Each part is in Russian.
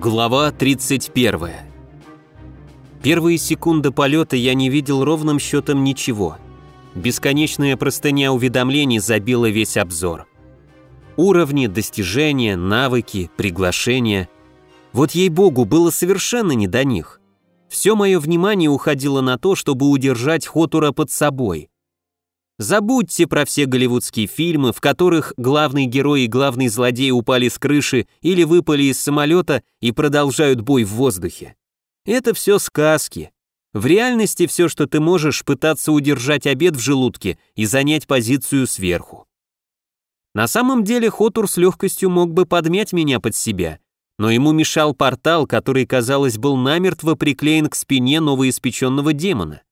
Глава 31. Первые секунды полета я не видел ровным счетом ничего. Бесконечная простыня уведомлений забила весь обзор. Уровни, достижения, навыки, приглашения. Вот ей-богу, было совершенно не до них. Все мое внимание уходило на то, чтобы удержать Хотура под собой. Забудьте про все голливудские фильмы, в которых главный герой и главный злодей упали с крыши или выпали из самолета и продолжают бой в воздухе. Это все сказки. В реальности все, что ты можешь, пытаться удержать обед в желудке и занять позицию сверху. На самом деле Хотур с легкостью мог бы подмять меня под себя, но ему мешал портал, который, казалось, был намертво приклеен к спине новоиспеченного демона.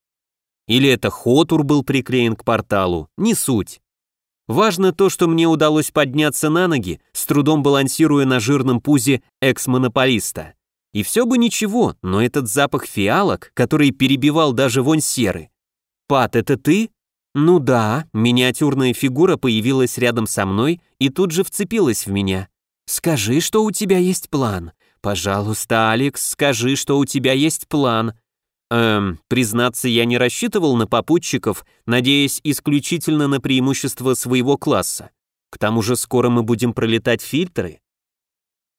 Или это Хотур был приклеен к порталу, не суть. Важно то, что мне удалось подняться на ноги, с трудом балансируя на жирном пузе экс-монополиста. И все бы ничего, но этот запах фиалок, который перебивал даже вонь серы. «Пат, это ты?» «Ну да», миниатюрная фигура появилась рядом со мной и тут же вцепилась в меня. «Скажи, что у тебя есть план. Пожалуйста, Алекс, скажи, что у тебя есть план. Эм, признаться, я не рассчитывал на попутчиков, надеясь исключительно на преимущество своего класса. К тому же скоро мы будем пролетать фильтры.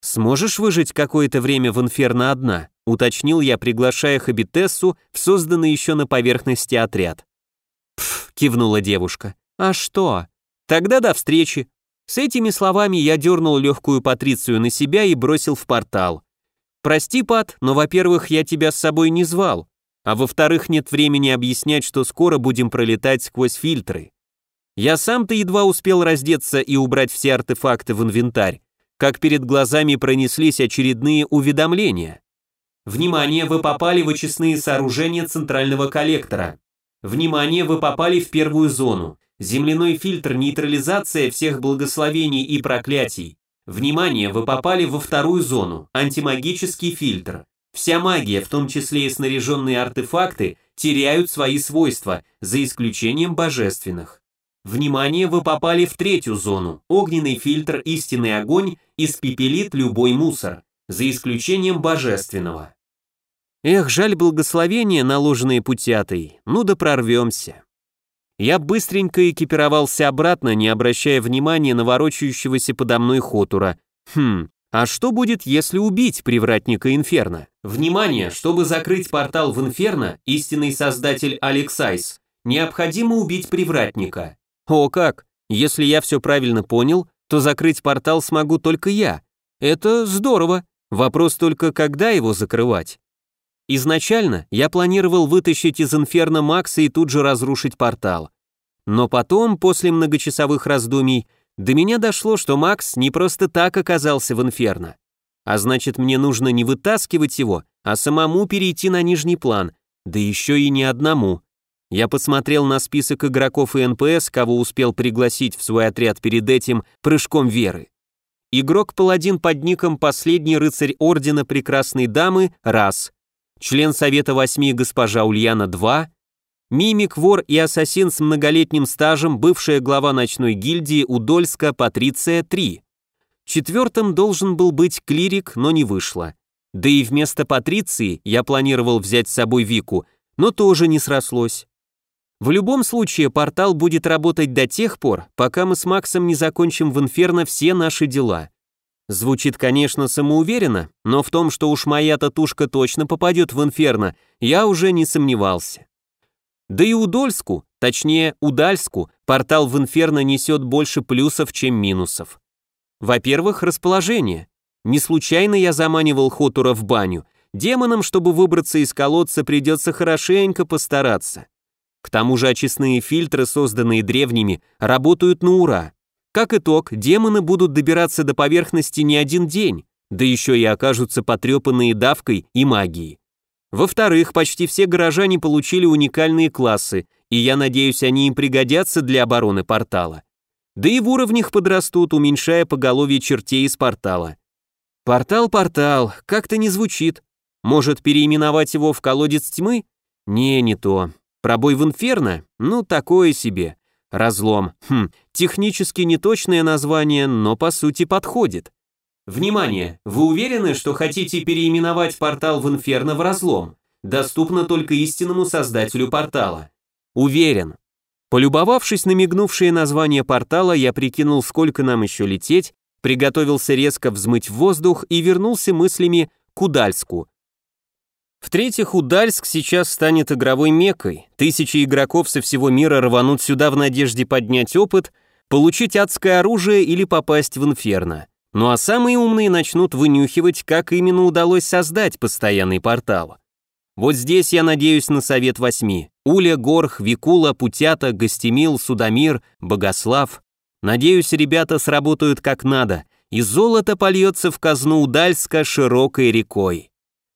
Сможешь выжить какое-то время в инферно одна? Уточнил я, приглашая Хабитессу в созданный еще на поверхности отряд. Пф, кивнула девушка. А что? Тогда до встречи. С этими словами я дернул легкую Патрицию на себя и бросил в портал. «Прости, Пат, но, во-первых, я тебя с собой не звал. А во-вторых, нет времени объяснять, что скоро будем пролетать сквозь фильтры. Я сам-то едва успел раздеться и убрать все артефакты в инвентарь, как перед глазами пронеслись очередные уведомления. Внимание, вы попали в очистные сооружения центрального коллектора. Внимание, вы попали в первую зону. Земляной фильтр нейтрализация всех благословений и проклятий. Внимание, вы попали во вторую зону. Антимагический фильтр. Вся магия, в том числе и снаряженные артефакты, теряют свои свойства, за исключением божественных. Внимание, вы попали в третью зону. Огненный фильтр «Истинный огонь» испепелит любой мусор, за исключением божественного. Эх, жаль благословения, наложенные путятой, ну да прорвемся. Я быстренько экипировался обратно, не обращая внимания на ворочающегося подо мной Хотура. Хм, а что будет, если убить привратника Инферно? Внимание, чтобы закрыть портал в Инферно, истинный создатель Алексайс, необходимо убить привратника. О как! Если я все правильно понял, то закрыть портал смогу только я. Это здорово. Вопрос только, когда его закрывать. Изначально я планировал вытащить из Инферно Макса и тут же разрушить портал. Но потом, после многочасовых раздумий, до меня дошло, что Макс не просто так оказался в инферно. А значит, мне нужно не вытаскивать его, а самому перейти на нижний план, да еще и не одному. Я посмотрел на список игроков и НПС, кого успел пригласить в свой отряд перед этим прыжком веры. Игрок-паладин под ником «Последний рыцарь Ордена Прекрасной Дамы» — раз. Член Совета Восьми госпожа Ульяна — два. Мимик, вор и ассасин с многолетним стажем, бывшая глава ночной гильдии Удольска Патриция 3. Четвертым должен был быть клирик, но не вышло. Да и вместо Патриции я планировал взять с собой Вику, но тоже не срослось. В любом случае, портал будет работать до тех пор, пока мы с Максом не закончим в Инферно все наши дела. Звучит, конечно, самоуверенно, но в том, что уж моя татушка точно попадет в Инферно, я уже не сомневался. Да и Удольску, точнее Удальску, портал в Инферно несет больше плюсов, чем минусов. Во-первых, расположение. Не случайно я заманивал Хотура в баню. Демонам, чтобы выбраться из колодца, придется хорошенько постараться. К тому же очистные фильтры, созданные древними, работают на ура. Как итог, демоны будут добираться до поверхности не один день, да еще и окажутся потрепанные давкой и магией. Во-вторых, почти все горожане получили уникальные классы, и я надеюсь, они им пригодятся для обороны портала. Да и в уровнях подрастут, уменьшая поголовье чертей из портала. Портал-портал, как-то не звучит. Может, переименовать его в колодец тьмы? Не, не то. Пробой в инферно? Ну, такое себе. Разлом. Хм, технически неточное название, но по сути подходит. Внимание! Вы уверены, что хотите переименовать портал в Инферно в разлом? Доступно только истинному создателю портала. Уверен. Полюбовавшись на мигнувшее название портала, я прикинул, сколько нам еще лететь, приготовился резко взмыть в воздух и вернулся мыслями к Удальску. В-третьих, Удальск сейчас станет игровой мекой. Тысячи игроков со всего мира рванут сюда в надежде поднять опыт, получить адское оружие или попасть в инферно. Ну а самые умные начнут вынюхивать, как именно удалось создать постоянный портал. Вот здесь я надеюсь на совет восьми. Уля, Горх, Викула, Путята, Гостемил, Судомир, Богослав. Надеюсь, ребята сработают как надо, и золото польется в казну Удальска широкой рекой.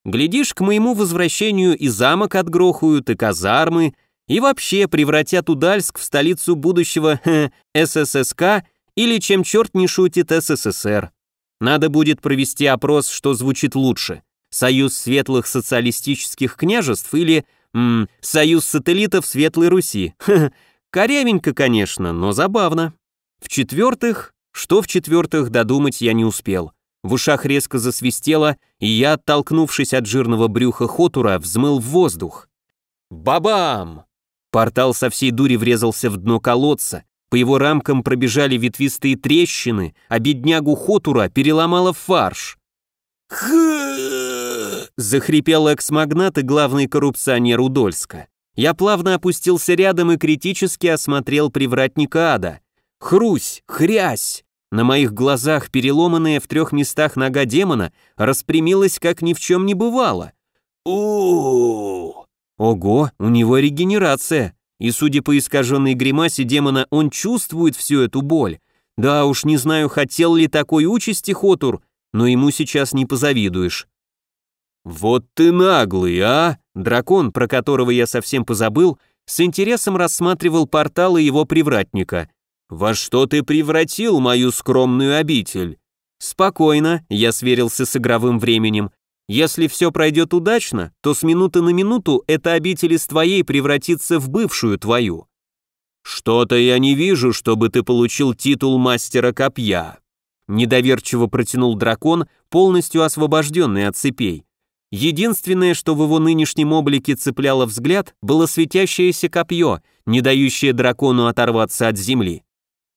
Глядишь, к моему возвращению и замок отгрохают, и казармы, и вообще превратят Удальск в столицу будущего СССК или, чем черт не шутит, СССР. Надо будет провести опрос, что звучит лучше. Союз светлых социалистических княжеств или м, Союз сателлитов Светлой Руси. Корявенько, конечно, но забавно. В-четвертых, что в-четвертых, додумать я не успел. В ушах резко засвистело, и я, оттолкнувшись от жирного брюха Хотура, взмыл в воздух. Бабам! Портал со всей дури врезался в дно колодца, по его рамкам пробежали ветвистые трещины, а беднягу Хотура переломало в фарш. Захрипел экс-магнат и главный коррупционер Удольска. Я плавно опустился рядом и критически осмотрел привратника ада. Хрусь, хрясь, на моих глазах переломанная в трех местах нога демона распрямилась, как ни в чем не бывало. у Ого, у него регенерация. И судя по искаженной гримасе демона, он чувствует всю эту боль. Да уж, не знаю, хотел ли такой участи Хотур, но ему сейчас не позавидуешь. «Вот ты наглый, а!» Дракон, про которого я совсем позабыл, с интересом рассматривал порталы его привратника. «Во что ты превратил мою скромную обитель?» «Спокойно», — я сверился с игровым временем. «Если все пройдет удачно, то с минуты на минуту эта обитель из твоей превратится в бывшую твою». «Что-то я не вижу, чтобы ты получил титул мастера копья», недоверчиво протянул дракон, полностью освобожденный от цепей. Единственное, что в его нынешнем облике цепляло взгляд, было светящееся копье, не дающее дракону оторваться от земли.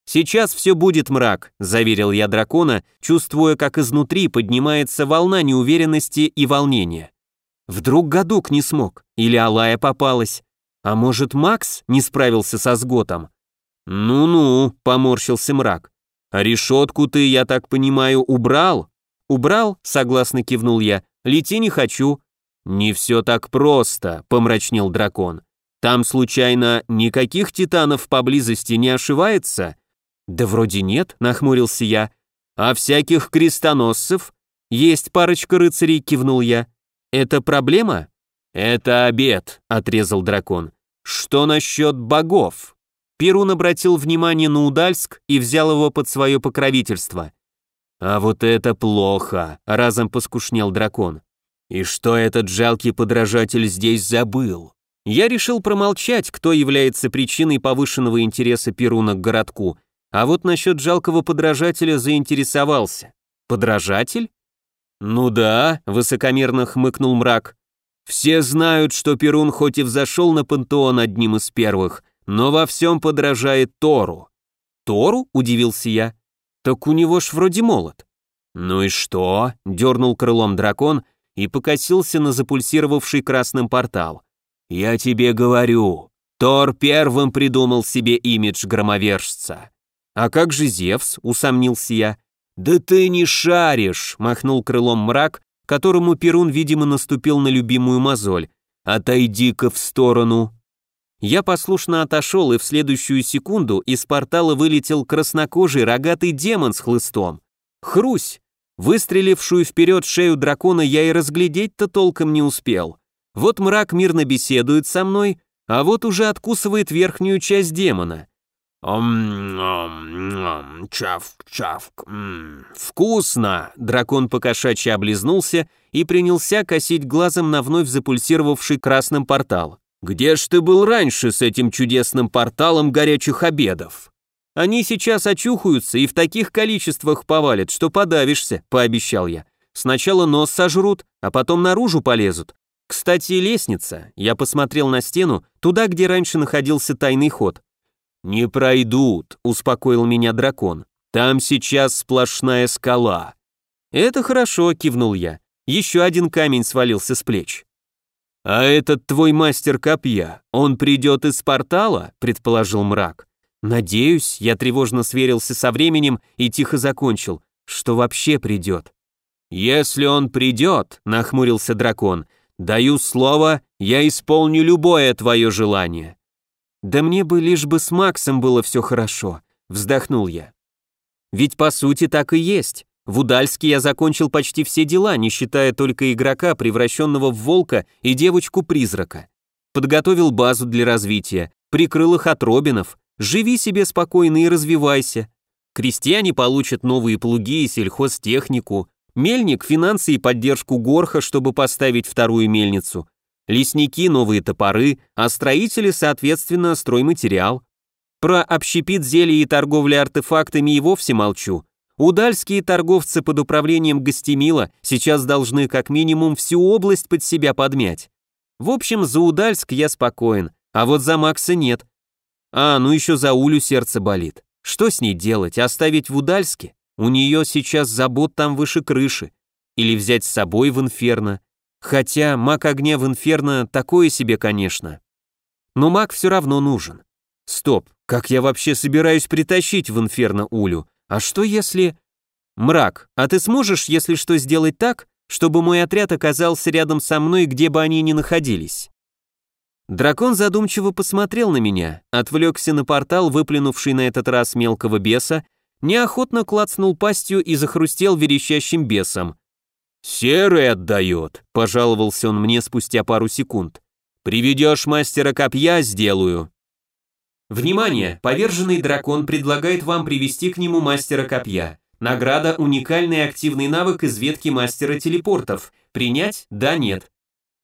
«Сейчас все будет мрак», — заверил я дракона, чувствуя, как изнутри поднимается волна неуверенности и волнения. Вдруг Гадук не смог, или Алая попалась. А может, Макс не справился со сготом? «Ну-ну», — поморщился мрак. «А решетку ты, я так понимаю, убрал?» «Убрал», — согласно кивнул я. «Лети не хочу». «Не все так просто», — помрачнел дракон. «Там, случайно, никаких титанов поблизости не ошивается?» «Да вроде нет», — нахмурился я. «А всяких крестоносцев?» «Есть парочка рыцарей», — кивнул я. «Это проблема?» «Это обед», — отрезал дракон. «Что насчет богов?» Перун обратил внимание на Удальск и взял его под свое покровительство. «А вот это плохо», — разом поскушнел дракон. «И что этот жалкий подражатель здесь забыл?» Я решил промолчать, кто является причиной повышенного интереса Перуна к городку, а вот насчет жалкого подражателя заинтересовался. Подражатель? Ну да, высокомерно хмыкнул мрак. Все знают, что Перун хоть и взошел на пантеон одним из первых, но во всем подражает Тору. Тору? Удивился я. Так у него ж вроде молот. Ну и что? Дернул крылом дракон и покосился на запульсировавший красным портал. Я тебе говорю, Тор первым придумал себе имидж громовержца. «А как же Зевс?» — усомнился я. «Да ты не шаришь!» — махнул крылом мрак, которому Перун, видимо, наступил на любимую мозоль. «Отойди-ка в сторону!» Я послушно отошел, и в следующую секунду из портала вылетел краснокожий рогатый демон с хлыстом. Хрусь! Выстрелившую вперед шею дракона я и разглядеть-то толком не успел. Вот мрак мирно беседует со мной, а вот уже откусывает верхнюю часть демона. «Ом-ом-ом, чавк-чавк, вкусно!» Дракон покошачьи облизнулся и принялся косить глазом на вновь запульсировавший красным портал. «Где ж ты был раньше с этим чудесным порталом горячих обедов?» Они сейчас очухаются и в таких количествах повалят, что подавишься, пообещал я. Сначала нос сожрут, а потом наружу полезут. Кстати, лестница. Я посмотрел на стену, туда, где раньше находился тайный ход. «Не пройдут», — успокоил меня дракон. «Там сейчас сплошная скала». «Это хорошо», — кивнул я. Еще один камень свалился с плеч. «А этот твой мастер копья, он придет из портала?» — предположил мрак. «Надеюсь», — я тревожно сверился со временем и тихо закончил, что вообще придет. «Если он придет», — нахмурился дракон, — «даю слово, я исполню любое твое желание». «Да мне бы лишь бы с Максом было все хорошо», — вздохнул я. «Ведь по сути так и есть. В Удальске я закончил почти все дела, не считая только игрока, превращенного в волка и девочку-призрака. Подготовил базу для развития, прикрыл их от робинов, Живи себе спокойно и развивайся. Крестьяне получат новые плуги и сельхозтехнику, мельник – финансы и поддержку горха, чтобы поставить вторую мельницу, лесники – новые топоры, а строители, соответственно, стройматериал. Про общепит зелья и торговля артефактами и вовсе молчу. Удальские торговцы под управлением Гостемила сейчас должны как минимум всю область под себя подмять. В общем, за Удальск я спокоен, а вот за Макса нет. А, ну еще за Улю сердце болит. Что с ней делать, оставить в Удальске? У нее сейчас забот там выше крыши. Или взять с собой в Инферно. Хотя маг огня в Инферно такое себе, конечно. Но маг все равно нужен. Стоп, как я вообще собираюсь притащить в Инферно Улю? А что если... Мрак, а ты сможешь, если что, сделать так, чтобы мой отряд оказался рядом со мной, где бы они ни находились? Дракон задумчиво посмотрел на меня, отвлекся на портал, выплюнувший на этот раз мелкого беса, неохотно клацнул пастью и захрустел верещащим бесом. «Серый отдает», — пожаловался он мне спустя пару секунд. «Приведешь мастера копья, сделаю». Внимание! Поверженный дракон предлагает вам привести к нему мастера копья. Награда – уникальный активный навык из ветки мастера телепортов. Принять? Да, нет.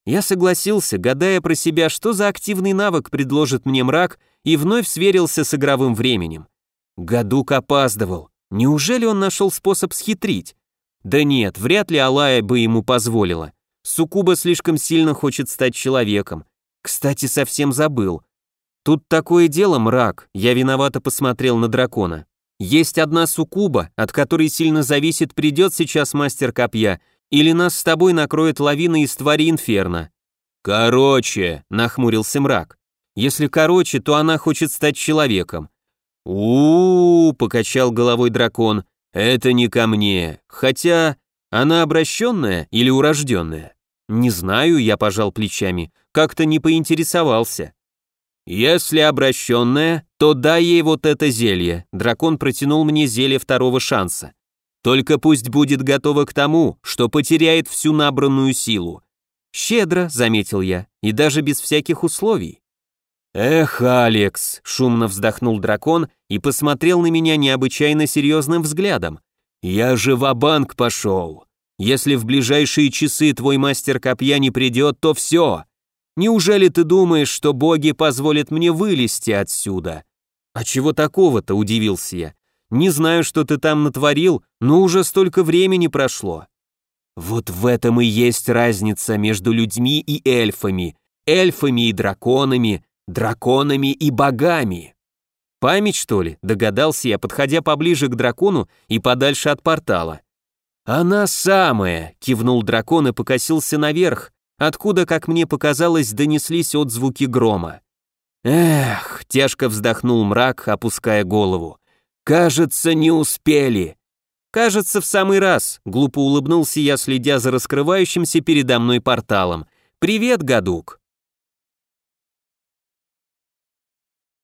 Я согласился, гадая про себя, что за активный навык предложит мне мрак, и вновь сверился с игровым временем. Гадук опаздывал. Неужели он нашел способ схитрить? Да нет, вряд ли Алая бы ему позволила. Сукуба слишком сильно хочет стать человеком. Кстати, совсем забыл. Тут такое дело, мрак, я виновато посмотрел на дракона. Есть одна сукуба, от которой сильно зависит, придет сейчас мастер копья или нас с тобой накроет лавина из твари инферно. Короче, нахмурился мрак. Если короче, то она хочет стать человеком. у, -у, -у покачал головой дракон. Это не ко мне. Хотя она обращенная или урожденная? Не знаю, я пожал плечами. Как-то не поинтересовался. Если обращенная, то дай ей вот это зелье. Дракон протянул мне зелье второго шанса. Только пусть будет готова к тому, что потеряет всю набранную силу. Щедро, заметил я, и даже без всяких условий. Эх, Алекс, шумно вздохнул дракон и посмотрел на меня необычайно серьезным взглядом. Я же в банк пошел. Если в ближайшие часы твой мастер копья не придет, то все. Неужели ты думаешь, что боги позволят мне вылезти отсюда? А чего такого-то, удивился я. Не знаю, что ты там натворил, но уже столько времени прошло. Вот в этом и есть разница между людьми и эльфами, эльфами и драконами, драконами и богами. Память, что ли, догадался я, подходя поближе к дракону и подальше от портала. «Она самая!» — кивнул дракон и покосился наверх, откуда, как мне показалось, донеслись отзвуки грома. «Эх!» — тяжко вздохнул мрак, опуская голову. «Кажется, не успели». «Кажется, в самый раз», — глупо улыбнулся я, следя за раскрывающимся передо мной порталом. «Привет, гадук».